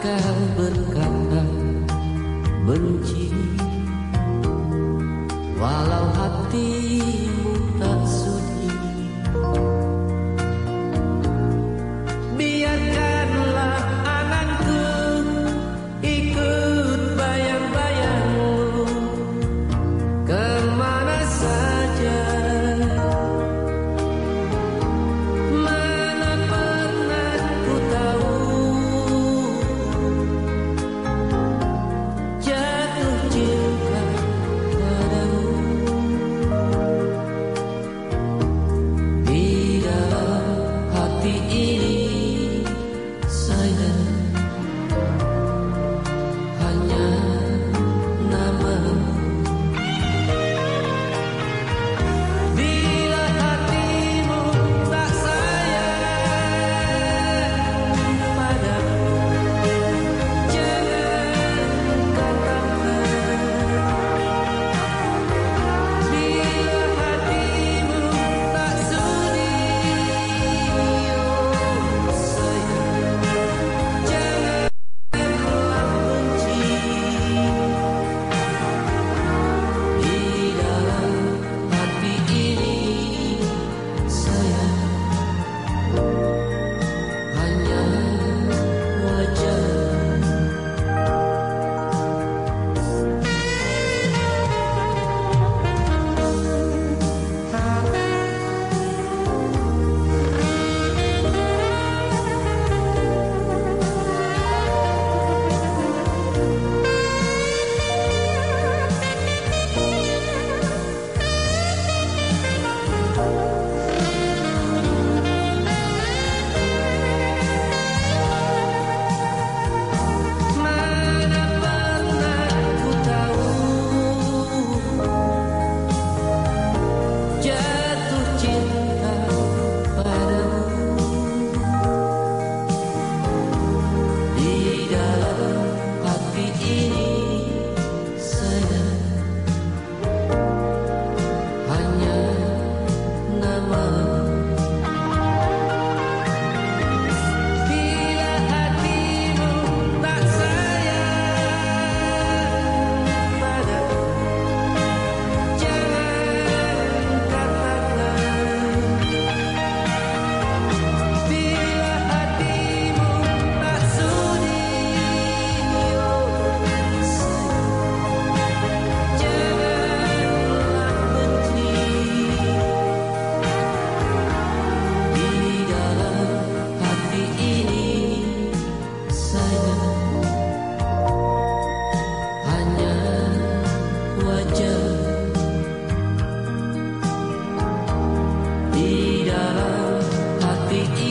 kau berkata benci Bye. eat.